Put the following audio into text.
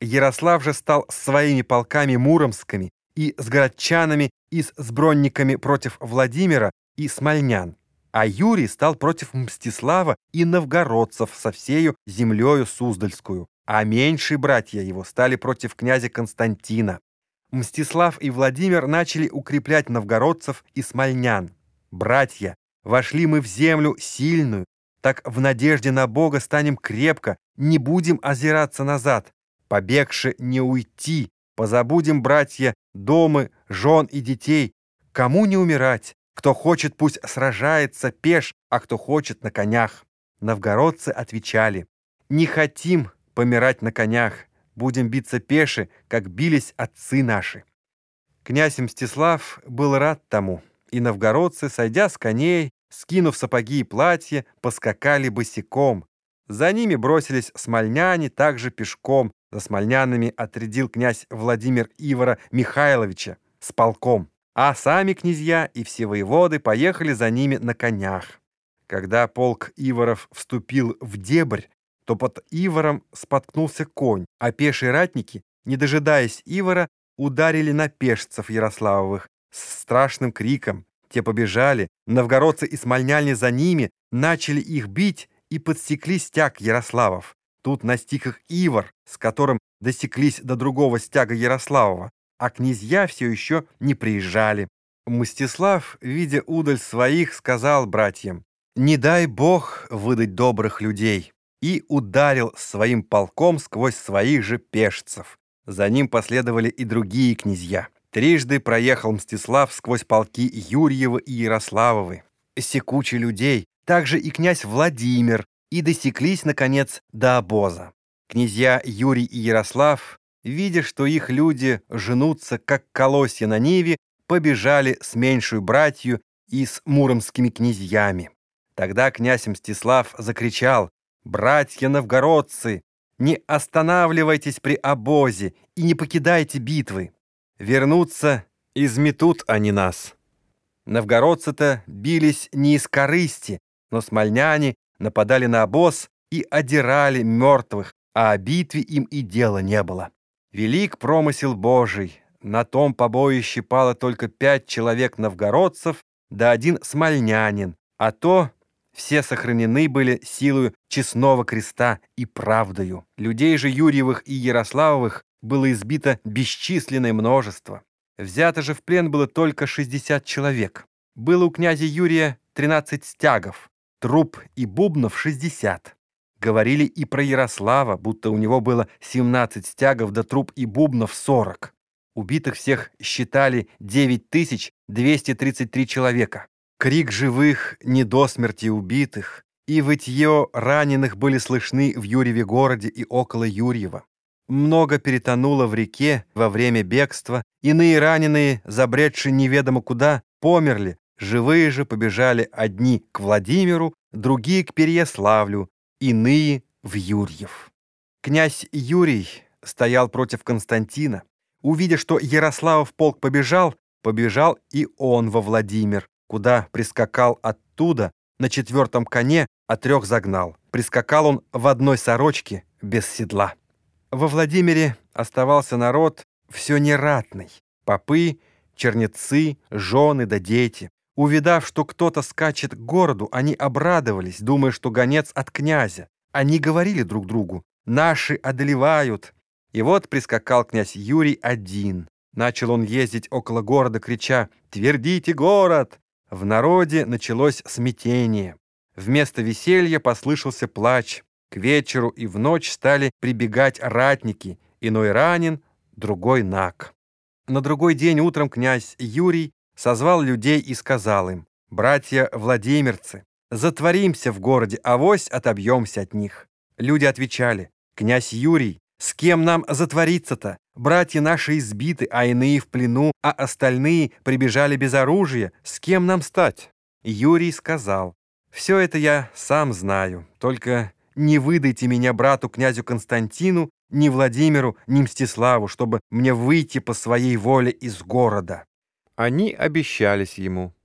Ярослав же стал своими полками муромскими и с городчанами и с сбронниками против Владимира и смольнян. А Юрий стал против Мстислава и новгородцев со всею землею Суздальскую, а меньшие братья его стали против князя Константина. Мстислав и Владимир начали укреплять новгородцев и смольнян. Братья, вошли мы в землю сильную, так в надежде на Бога станем крепко, не будем озираться назад, побегши не уйти, позабудем, братья, домы, жен и детей, кому не умирать, кто хочет, пусть сражается пеш, а кто хочет на конях. Новгородцы отвечали, не хотим помирать на конях, будем биться пеши, как бились отцы наши. Князь Мстислав был рад тому, и новгородцы, сойдя с коней, скинув сапоги и платья, поскакали босиком. За ними бросились смольняне, также пешком. За смольнянами отрядил князь Владимир Ивара Михайловича с полком, а сами князья и все воеводы поехали за ними на конях. Когда полк Иваров вступил в дебрь, то под Иваром споткнулся конь, а пешие ратники, не дожидаясь Ивара, ударили на пешцев Ярославовых с страшным криком. Те побежали, новгородцы и смольняне за ними, начали их бить и подсекли стяг Ярославов. Тут настиг их Ивар, с которым досеклись до другого стяга Ярославова, а князья все еще не приезжали. Мстислав, видя удаль своих, сказал братьям, «Не дай Бог выдать добрых людей» и ударил своим полком сквозь своих же пешцев. За ним последовали и другие князья. Трижды проехал Мстислав сквозь полки Юрьева и Ярославовы. Секучи людей, также и князь Владимир, и досеклись, наконец, до обоза. Князья Юрий и Ярослав, видя, что их люди женутся, как колосья на ниве, побежали с меньшую братью и с муромскими князьями. Тогда князь Мстислав закричал «Братья новгородцы, не останавливайтесь при обозе и не покидайте битвы. Вернуться изметут они нас». Новгородцы-то бились не из корысти, но смольняне нападали на обоз и одирали мертвых, а о битве им и дела не было. Велик промысел Божий. На том побоище пало только пять человек новгородцев, да один смольнянин, а то все сохранены были силою честного креста и правдою. Людей же Юрьевых и Ярославовых было избито бесчисленное множество. Взято же в плен было только 60 человек. Было у князя Юрия 13 стягов, труп и бубнов 60. Говорили и про Ярослава, будто у него было 17 стягов да труп и бубнов 40. Убитых всех считали 9233 человека. Крик живых, не до смерти убитых, и вытье раненых были слышны в Юрьеве городе и около Юрьева. Много перетонуло в реке во время бегства, иные раненые, забредшие неведомо куда, померли, живые же побежали одни к Владимиру, другие к Переяславлю, иные в Юрьев. Князь Юрий стоял против Константина. Увидя, что Ярославов полк побежал, побежал и он во Владимир, куда прискакал оттуда, на четвертом коне, а трех загнал. Прискакал он в одной сорочке, без седла. Во Владимире оставался народ все нератный. Попы, чернецы, жены да дети. Увидав, что кто-то скачет к городу, они обрадовались, думая, что гонец от князя. Они говорили друг другу, «Наши одолевают». И вот прискакал князь Юрий один. Начал он ездить около города, крича «Твердите город!» В народе началось смятение. Вместо веселья послышался плач. К вечеру и в ночь стали прибегать ратники, иной ранен, другой наг. На другой день утром князь Юрий созвал людей и сказал им, «Братья Владимирцы, затворимся в городе, авось отобьемся от них». Люди отвечали, «Князь Юрий, с кем нам затвориться-то? Братья наши избиты, а иные в плену, а остальные прибежали без оружия. С кем нам стать?» Юрий сказал, «Все это я сам знаю, только не выдайте меня брату князю Константину, ни Владимиру, ни Мстиславу, чтобы мне выйти по своей воле из города». Они обещались ему.